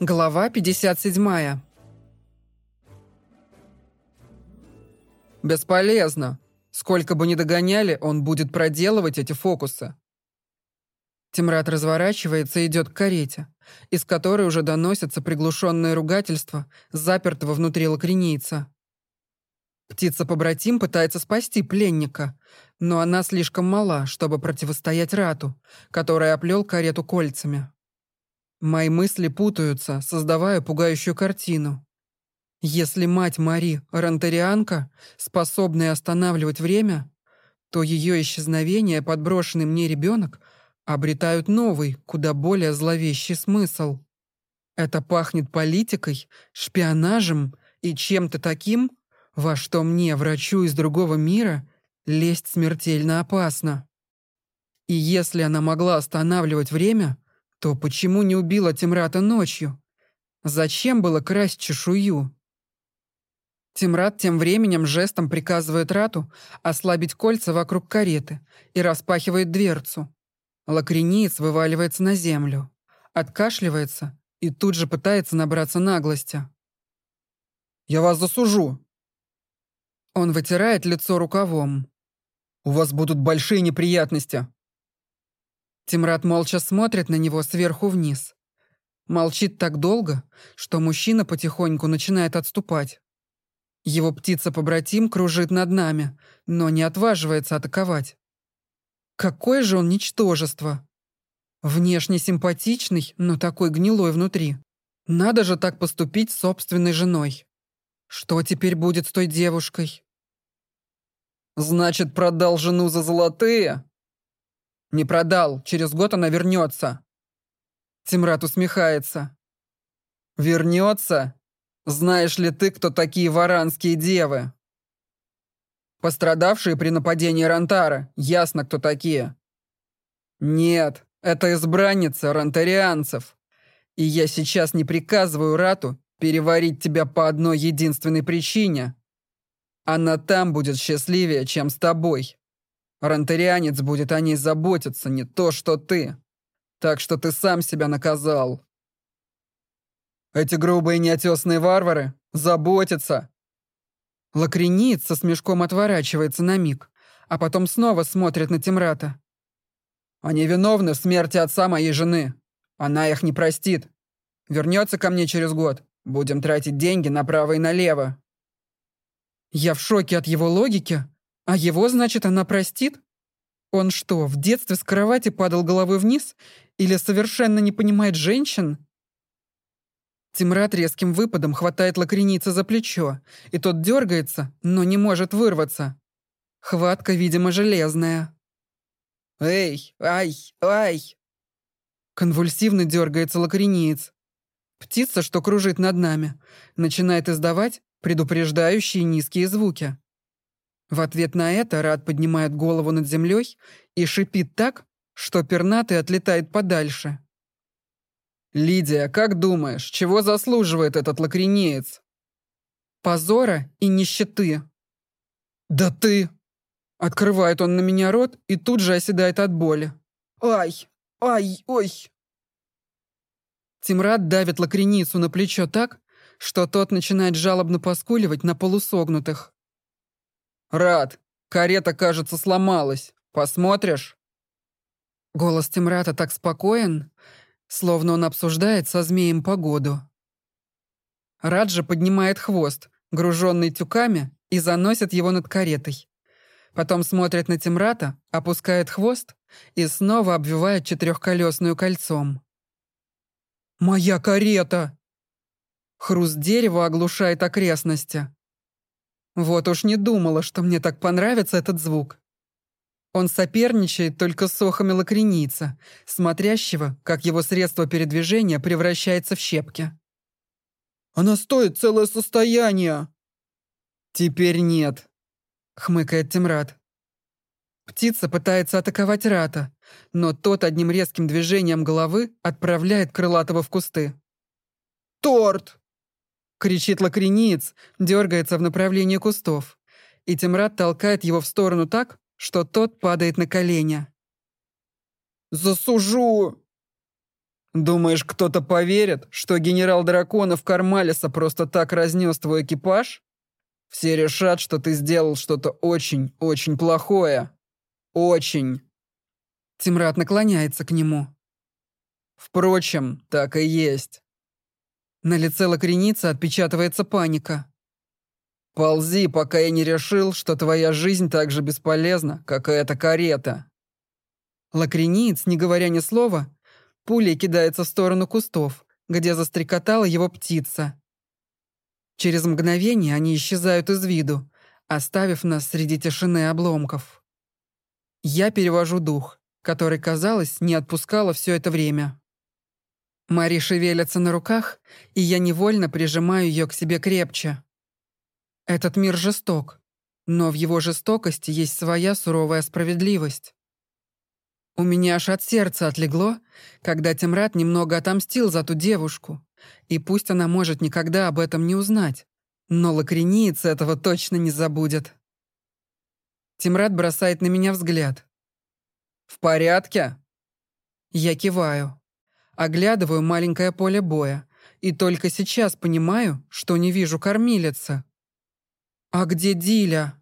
Глава 57. Бесполезно. Сколько бы ни догоняли, он будет проделывать эти фокусы. Тимрад разворачивается и идет к карете, из которой уже доносятся приглушенные ругательства запертого внутри лакренийца. Птица-побратим пытается спасти пленника, но она слишком мала, чтобы противостоять Рату, который оплел карету кольцами. Мои мысли путаются, создавая пугающую картину. Если мать Мари – рантерианка, способная останавливать время, то ее исчезновение, подброшенный мне ребенок, обретают новый, куда более зловещий смысл. Это пахнет политикой, шпионажем и чем-то таким, во что мне, врачу из другого мира, лезть смертельно опасно. И если она могла останавливать время – то почему не убила Тимрата ночью? Зачем было красть чешую? Тимрат тем временем жестом приказывает Рату ослабить кольца вокруг кареты и распахивает дверцу. Лакрениец вываливается на землю, откашливается и тут же пытается набраться наглости. «Я вас засужу!» Он вытирает лицо рукавом. «У вас будут большие неприятности!» Тимрад молча смотрит на него сверху вниз. Молчит так долго, что мужчина потихоньку начинает отступать. Его птица-побратим кружит над нами, но не отваживается атаковать. Какое же он ничтожество! Внешне симпатичный, но такой гнилой внутри. Надо же так поступить с собственной женой. Что теперь будет с той девушкой? «Значит, продал жену за золотые?» «Не продал. Через год она вернется». Тимрат усмехается. «Вернется? Знаешь ли ты, кто такие варанские девы?» «Пострадавшие при нападении Рантара. Ясно, кто такие». «Нет, это избранница рантарианцев. И я сейчас не приказываю Рату переварить тебя по одной единственной причине. Она там будет счастливее, чем с тобой». Рантерианец будет о ней заботиться, не то что ты. Так что ты сам себя наказал. Эти грубые неотесные варвары заботятся. Лакрениц со смешком отворачивается на миг, а потом снова смотрит на Тимрата. Они виновны в смерти отца моей жены. Она их не простит. Вернется ко мне через год. Будем тратить деньги направо и налево. Я в шоке от его логики, а его, значит, она простит? Он что, в детстве с кровати падал головой вниз? Или совершенно не понимает женщин? Тимрад резким выпадом хватает лакреница за плечо, и тот дергается, но не может вырваться. Хватка, видимо, железная. «Эй, ай, ай!» Конвульсивно дергается лакрениец. Птица, что кружит над нами, начинает издавать предупреждающие низкие звуки. В ответ на это Рад поднимает голову над землей и шипит так, что пернатый отлетает подальше. «Лидия, как думаешь, чего заслуживает этот лакренеец?» «Позора и нищеты». «Да ты...» Открывает он на меня рот и тут же оседает от боли. «Ай! Ай! Ой!» Тимрад давит лакреницу на плечо так, что тот начинает жалобно поскуливать на полусогнутых. «Рад, карета, кажется, сломалась. Посмотришь?» Голос Тимрата так спокоен, словно он обсуждает со змеем погоду. Раджа поднимает хвост, груженный тюками, и заносит его над каретой. Потом смотрит на Тимрата, опускает хвост и снова обвивает четырехколесную кольцом. «Моя карета!» Хруст дерева оглушает окрестности. Вот уж не думала, что мне так понравится этот звук. Он соперничает только с охами лакреница, смотрящего, как его средство передвижения превращается в щепки. «Она стоит целое состояние!» «Теперь нет», — хмыкает Тимрад. Птица пытается атаковать Рата, но тот одним резким движением головы отправляет крылатого в кусты. «Торт!» Кричит лакрениец, дергается в направлении кустов. И Тимрад толкает его в сторону так, что тот падает на колени. «Засужу!» Думаешь, кто-то поверит, что генерал драконов Кармалиса просто так разнес твой экипаж? Все решат, что ты сделал что-то очень-очень плохое. Очень. Тимрад наклоняется к нему. Впрочем, так и есть. На лице лакреницы отпечатывается паника. «Ползи, пока я не решил, что твоя жизнь так же бесполезна, как и эта карета». Лакрениц, не говоря ни слова, пулей кидается в сторону кустов, где застрекотала его птица. Через мгновение они исчезают из виду, оставив нас среди тишины обломков. Я перевожу дух, который, казалось, не отпускала все это время. Мари шевелится на руках, и я невольно прижимаю ее к себе крепче. Этот мир жесток, но в его жестокости есть своя суровая справедливость. У меня аж от сердца отлегло, когда Тимрад немного отомстил за ту девушку, и пусть она может никогда об этом не узнать, но лакрениец этого точно не забудет. Тимрад бросает на меня взгляд. «В порядке?» Я киваю. Оглядываю маленькое поле боя и только сейчас понимаю, что не вижу кормилица. «А где Диля?»